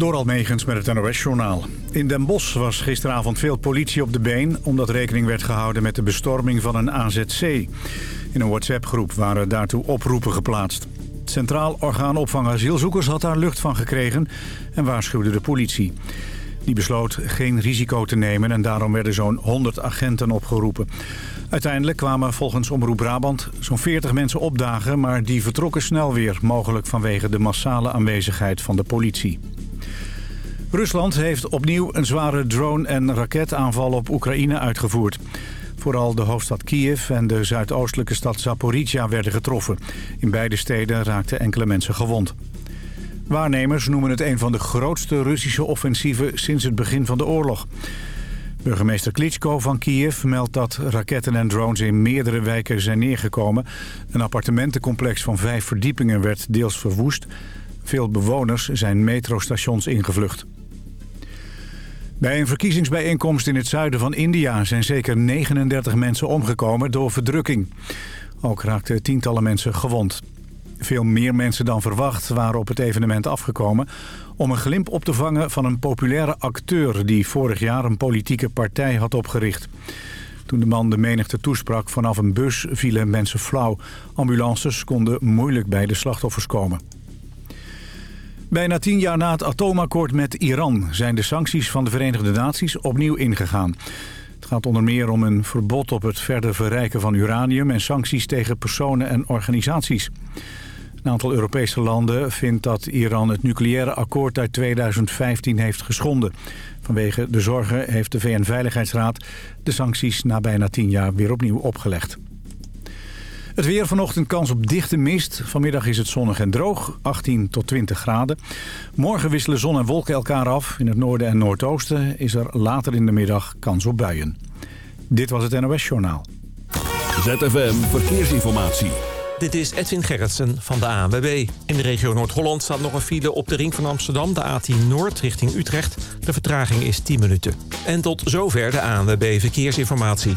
Door Almegens met het NOS-journaal. In Den Bosch was gisteravond veel politie op de been... omdat rekening werd gehouden met de bestorming van een AZC. In een WhatsApp-groep waren daartoe oproepen geplaatst. Het Centraal Orgaan Opvang Asielzoekers had daar lucht van gekregen... en waarschuwde de politie. Die besloot geen risico te nemen en daarom werden zo'n 100 agenten opgeroepen. Uiteindelijk kwamen volgens Omroep Brabant zo'n 40 mensen opdagen... maar die vertrokken snel weer, mogelijk vanwege de massale aanwezigheid van de politie. Rusland heeft opnieuw een zware drone- en raketaanval op Oekraïne uitgevoerd. Vooral de hoofdstad Kiev en de zuidoostelijke stad Zaporizhia werden getroffen. In beide steden raakten enkele mensen gewond. Waarnemers noemen het een van de grootste Russische offensieven sinds het begin van de oorlog. Burgemeester Klitschko van Kiev meldt dat raketten en drones in meerdere wijken zijn neergekomen. Een appartementencomplex van vijf verdiepingen werd deels verwoest. Veel bewoners zijn metrostations ingevlucht. Bij een verkiezingsbijeenkomst in het zuiden van India zijn zeker 39 mensen omgekomen door verdrukking. Ook raakten tientallen mensen gewond. Veel meer mensen dan verwacht waren op het evenement afgekomen... om een glimp op te vangen van een populaire acteur... die vorig jaar een politieke partij had opgericht. Toen de man de menigte toesprak vanaf een bus vielen mensen flauw. Ambulances konden moeilijk bij de slachtoffers komen. Bijna tien jaar na het atoomakkoord met Iran zijn de sancties van de Verenigde Naties opnieuw ingegaan. Het gaat onder meer om een verbod op het verder verrijken van uranium en sancties tegen personen en organisaties. Een aantal Europese landen vindt dat Iran het nucleaire akkoord uit 2015 heeft geschonden. Vanwege de zorgen heeft de VN-veiligheidsraad de sancties na bijna tien jaar weer opnieuw opgelegd. Het weer vanochtend kans op dichte mist. Vanmiddag is het zonnig en droog, 18 tot 20 graden. Morgen wisselen zon en wolken elkaar af. In het noorden en noordoosten is er later in de middag kans op buien. Dit was het NOS Journaal. ZFM Verkeersinformatie. Dit is Edwin Gerritsen van de ANWB. In de regio Noord-Holland staat nog een file op de ring van Amsterdam... de A10 Noord richting Utrecht. De vertraging is 10 minuten. En tot zover de ANWB Verkeersinformatie.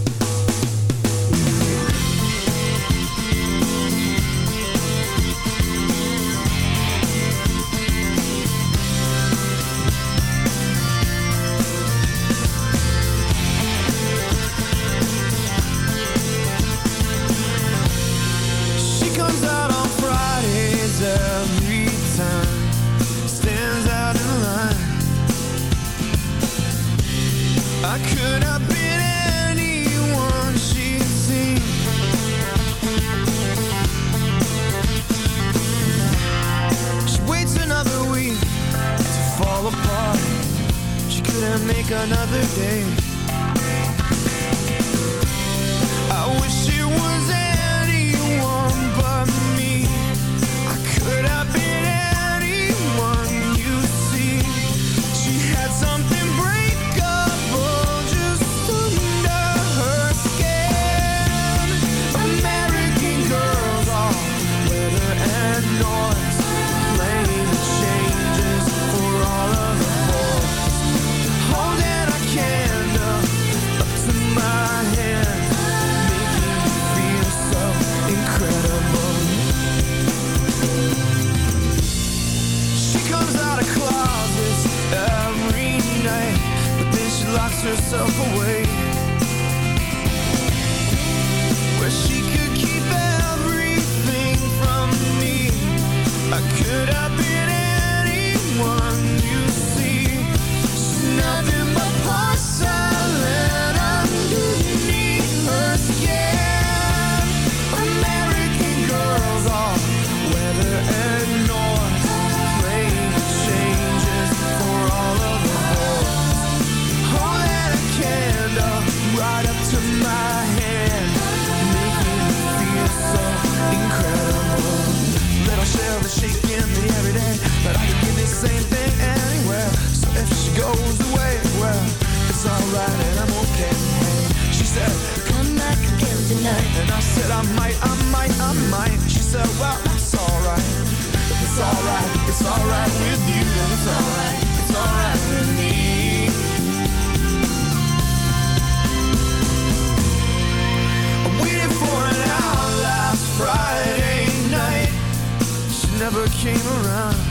Couldn't make another day. I wish it was locks away. said I might, I might, I might. She said, well, it's alright. It's alright, it's alright with you. and It's alright, it's alright with me. I waited for an hour last Friday night. She never came around.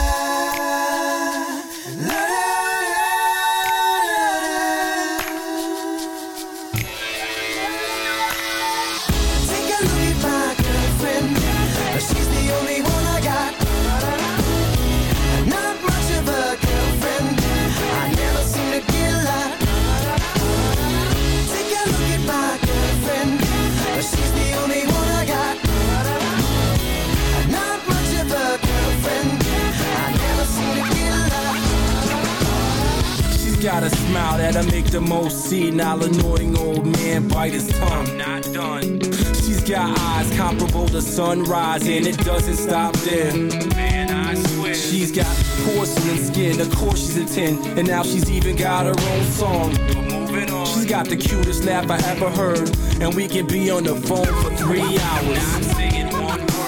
Senile, annoying old man bite his tongue. I'm not done. She's got eyes comparable to sunrise, and it doesn't stop there. Man, I swear. She's got porcelain skin, of course she's a 10, and now she's even got her own song. She's got the cutest laugh I ever heard, and we can be on the phone for three hours.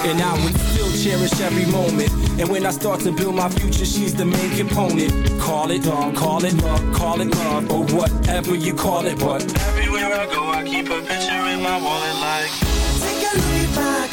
And I would still cherish every moment. And when I start to build my future, she's the main component. Call it love, call it love, call it love, or whatever you call it. But everywhere I go, I keep a picture in my wallet like. Take a look at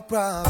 Your problems,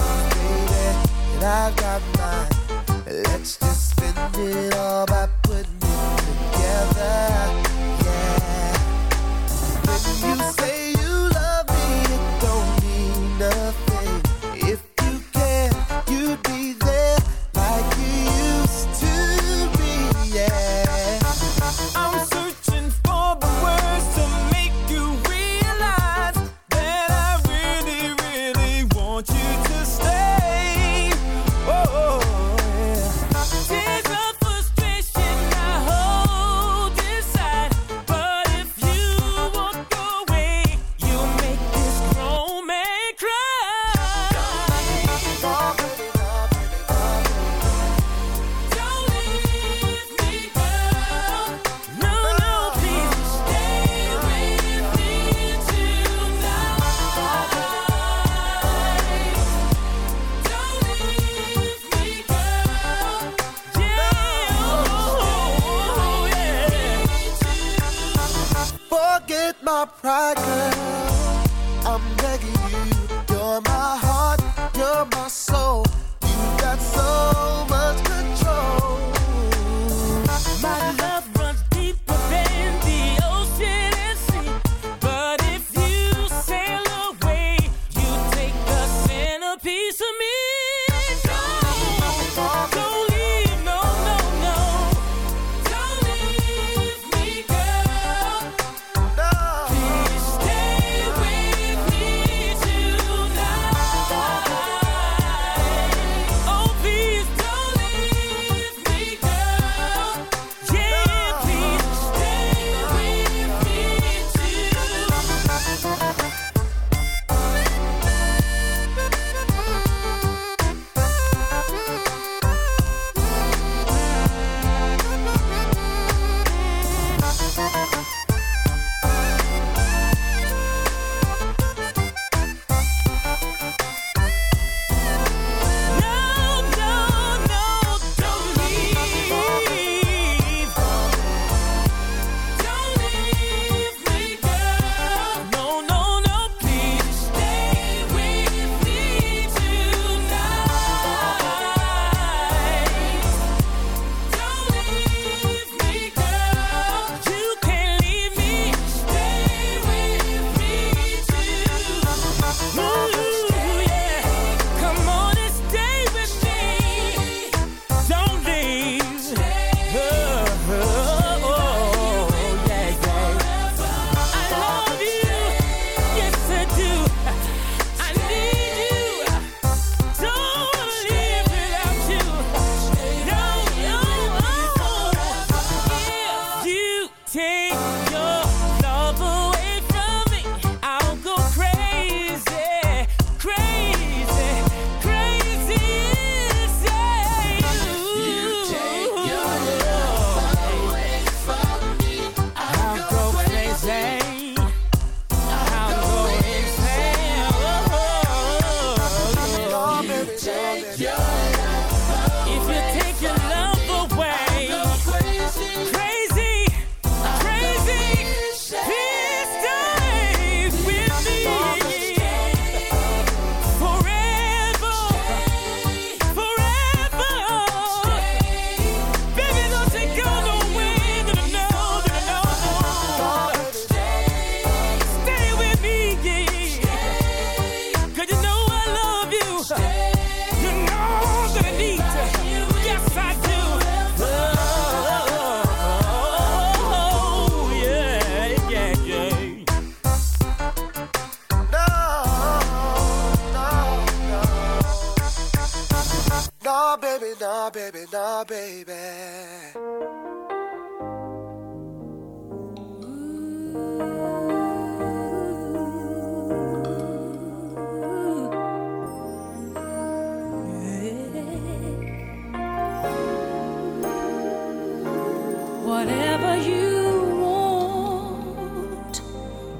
Whatever you want,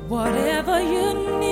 whatever you need,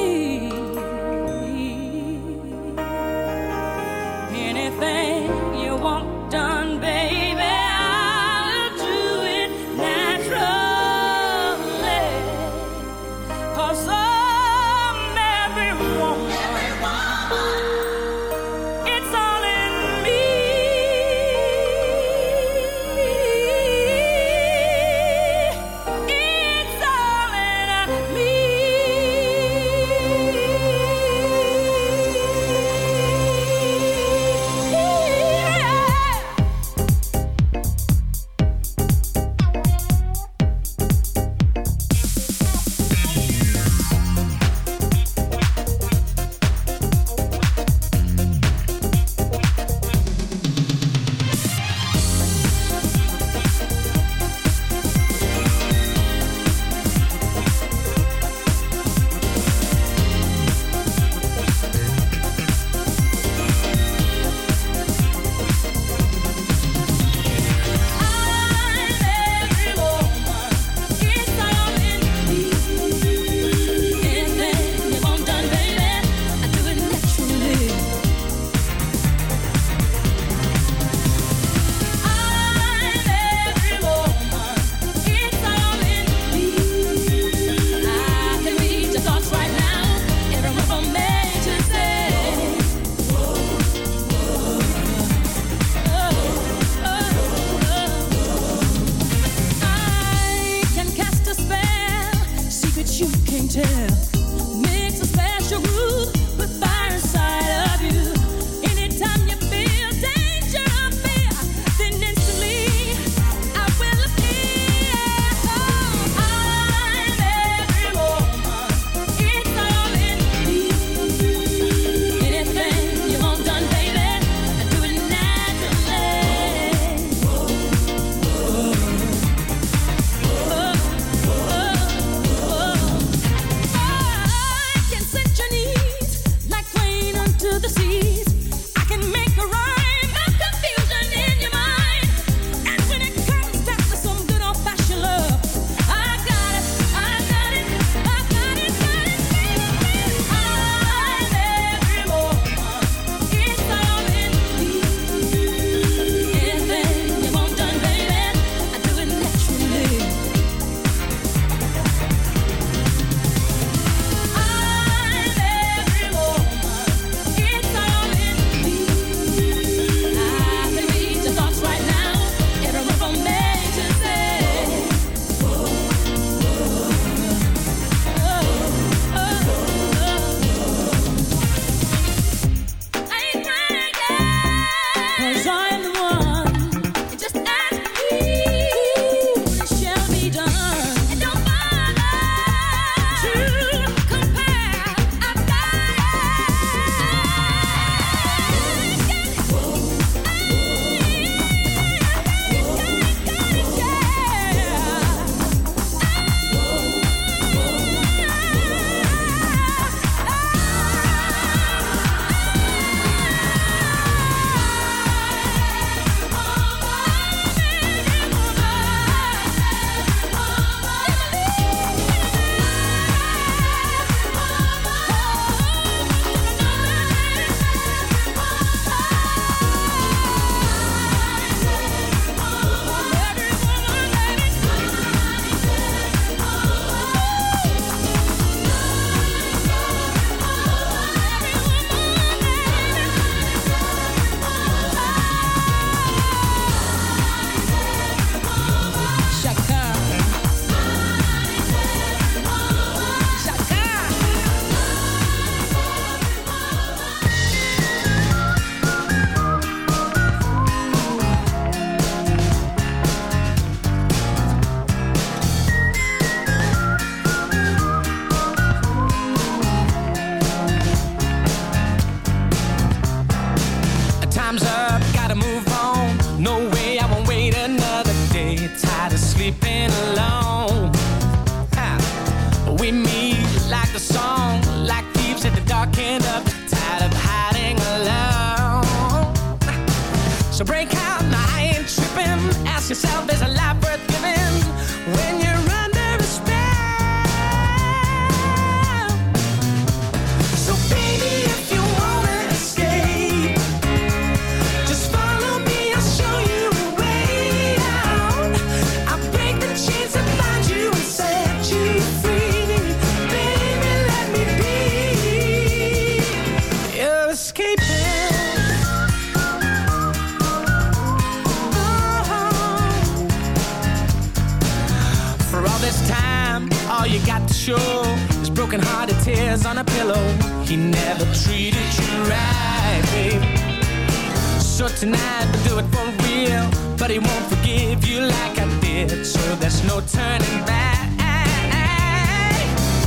tonight we'll do it for real, but he won't forgive you like I did. So there's no turning back.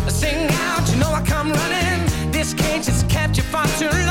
Sing out, you know I come running. This cage has kept you far too long.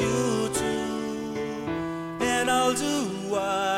you do, and I'll do what.